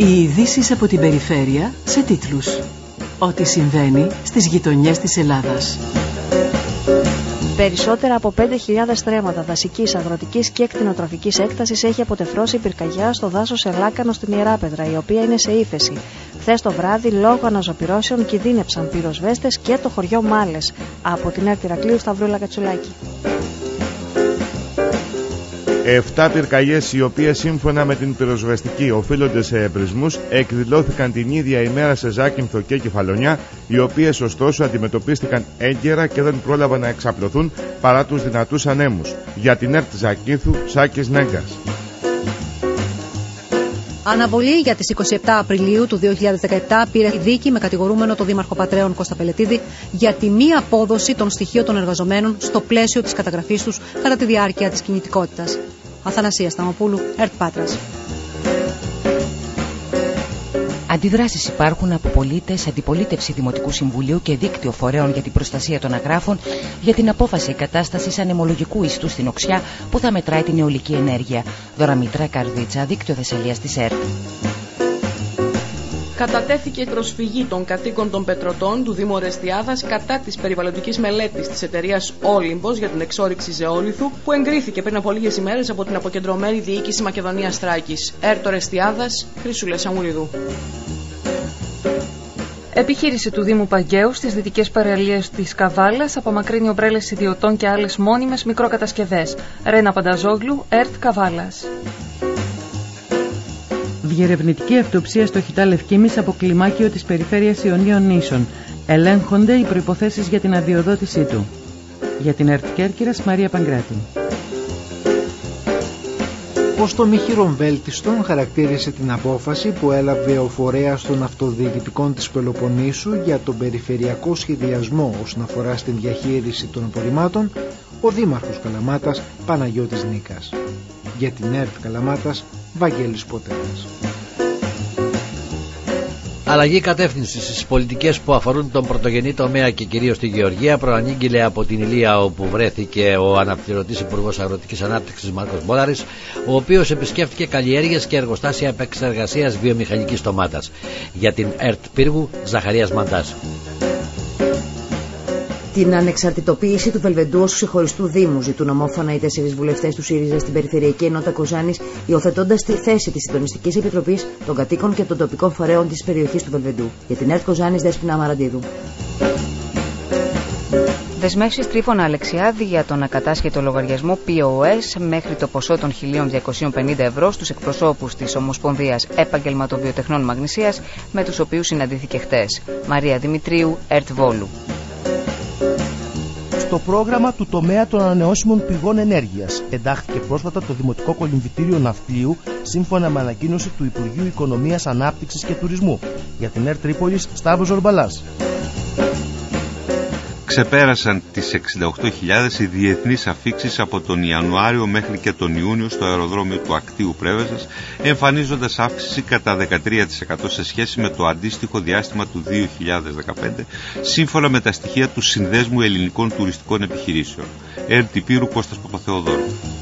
Οι ειδήσεις από την περιφέρεια σε τίτλους. Ό,τι συμβαίνει στις γειτονιές της Ελλάδας. Περισσότερα από 5.000 στρέμματα δασικής, αγροτικής και εκτινοτροφική έκτασης έχει αποτεφρώσει η πυρκαγιά στο δάσος Ελάκανο στην Ιεράπεδρα, η οποία είναι σε ύφεση. Χθες το βράδυ, λόγω αναζωπηρώσεων, κινδύνεψαν πυροσβέστες και το χωριό Μάλες. Από την Ερτηρακλείου Σταυρούλα Κατσουλάκη. Εφτά πυρκαγιές, οι οποίες σύμφωνα με την πυροσβεστική οφείλονται σε εμπρισμούς, εκδηλώθηκαν την ίδια ημέρα σε Ζάκυνθο και Κεφαλονιά, οι οποίες ωστόσο αντιμετωπίστηκαν έγκαιρα και δεν πρόλαβαν να εξαπλωθούν παρά τους δυνατούς ανέμους. Για την ΕΡΤ Ζακίνθου, Σάκης Νέγκας. Αναβολή για τις 27 Απριλίου του 2017 πήρε η δίκη με κατηγορούμενο το Δήμαρχο Πατρέων Κώστα Πελετίδη για τη μη απόδοση των στοιχείων των εργαζομένων στο πλαίσιο της καταγραφής τους κατά τη διάρκεια της κινητικότητας. Αθανασίας Σταμοπούλου, ΕΡΤ Πάτρας. Αντιδράσεις υπάρχουν από πολίτες, αντιπολίτευση Δημοτικού Συμβουλίου και δίκτυο φορέων για την προστασία των αγράφων για την απόφαση κατάσταση ανεμολογικού ιστού στην Οξιά που θα μετράει την αιωλική ενέργεια. Δωραμήτρα Καρδίτσα, δίκτυο Θεσσαλίας της ΕΡΤ. Κατατέθηκε προσφυγή των κατοίκων των πετρωτών του Δήμου Ρεστιάδα κατά της περιβαλλοντικής μελέτης της εταιρείας Όλυμπος για την εξόριξη ζεόλιθου που εγκρίθηκε πριν από λίγες ημέρες από την αποκεντρωμένη διοίκηση Μακεδονίας Τράκη. Έρτο Ρεστιάδα, Χρυσούλε Σαμουριδού. Επιχείρηση του Δήμου Παγκαίου στις δυτικές παραλίες της Καβάλας απομακρύνει ομπρέλες ιδιωτών και άλλες μόνιμες μικροκατασκευές. Ρένα Πανταζόγλου, ΕΡΤ Καβάλας. Διερευνητική αυτοψία στο Χιτά Λευκήμης από κλιμάκιο της περιφέρειας Ιωνίων Νήσων. Ελέγχονται οι προϋποθέσεις για την αδειοδότησή του. Για την ΕΡΤ Κέρκυρας, Μαρία Παγκράτη. Ως το μη χειρομβέλτιστον χαρακτήρισε την απόφαση που έλαβε ο φορέας των αυτοδιοικητικών της Πελοποννήσου για τον περιφερειακό σχεδιασμό όσον αφορά στην διαχείριση των απορριμμάτων ο Δήμαρχος Καλαμάτας Παναγιώτης Νίκας. Για την ΕΡΤ Καλαμάτας Βαγγέλης Ποτέρας. Αλλαγή κατεύθυνσης στις πολιτικές που αφορούν τον πρωτογενή τομέα και κυρίως τη γεωργία προανήγγειλε από την Ηλία όπου βρέθηκε ο αναπληρωτής Υπουργός Αγροτικής Ανάπτυξης Μάρκος Μπόλαρης, ο οποίος επισκέφθηκε καλλιέργειες και εργοστάσια επεξεργασίας βιομηχανικής τομάτα. Για την ΕΡΤ Πύργου, Ζαχαρίας Μαντάς την ανεξαρτητοποίηση του Βελβεντού ως ξεχωριστού Δήμου. Ζητούν ομόφωνα οι τέσσερις βουλευτές του ΣΥΡΙΖΑ στην Περιφερειακή Ενότητα Κοζάνης, υιοθετώντας τη θέση της Συντονιστικής Επιτροπής των Κατοίκων και των Τοπικών Φορέων της περιοχής του Βελβεντού. Για την ΕΡΤ Κοζάνης, Δέσπινα Μαραντίδου. Δεσμεύσεις Τρίφωνα Αλεξιάδη για τον ακατάσχετο λογαριασμό POS μέχρι το ποσό των 1.250 ευρώ στους εκπροσώπους της Ομοσπονδίας Επαγγελματοβιοτεχνών Μαγνησίας με τους οποίους συναντήθηκε χτες. Μαρία Δημητρίου, ΕΡΤ Βόλου στο πρόγραμμα του τομέα των ανανεώσιμων πηγών ενέργειας. Εντάχθηκε πρόσφατα το Δημοτικό Κολυμβητήριο Ναυτιλίου σύμφωνα με ανακοίνωση του Υπουργείου Οικονομίας, Ανάπτυξης και Τουρισμού. Για την ΕΡ Τρίπολη, Σταύρος Ζορμπαλάς ξεπέρασαν τις 68.000 οι διεθνείς αφήξεις από τον Ιανουάριο μέχρι και τον Ιούνιο στο αεροδρόμιο του Ακτίου Πρέβεζας, εμφανίζοντας αύξηση κατά 13% σε σχέση με το αντίστοιχο διάστημα του 2015, σύμφωνα με τα στοιχεία του Συνδέσμου Ελληνικών Τουριστικών Επιχειρήσεων. Έρτη Πύρου Κώστας Παπαθεοδόρου.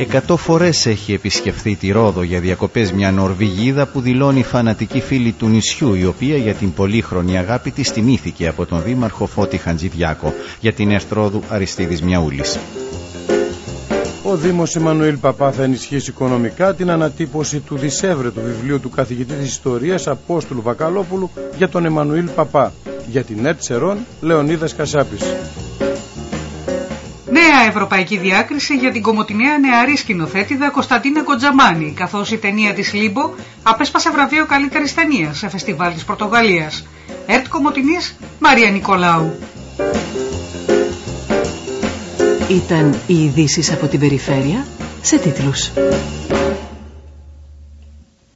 Εκατό φορές έχει επισκεφθεί τη Ρόδο για διακοπές μια Νορβηγίδα που δηλώνει φανατική φίλη του νησιού η οποία για την πολύχρονη αγάπη της τιμήθηκε από τον δήμαρχο Φώτη Χαντζηδιάκο για την Ερθρόδου Αριστίδης Μιαούλης. Ο Δήμος Εμμανουήλ Παπά θα ενισχύσει οικονομικά την ανατύπωση του δισεύρετου βιβλίου του καθηγητή της Ιστορίας Απόστολου Βακαλόπουλου για τον Εμμανουήλ Παπά. Για την Ερτσερών Λεωνίδας Κασάπης. Νέα ευρωπαϊκή διάκριση για την κομμωτινέα νεαρή σκηνοθέτηδα Κωνσταντίνα Κοντζαμάνη, καθώς η ταινία της Λίμπο απέσπασε βραβείο καλύτερης ταινίας σε φεστιβάλ της Πορτογαλίας. Ερτ Κομωτινής Μαρία Νικολάου. Ήταν οι ειδήσεις από την περιφέρεια σε τίτλους.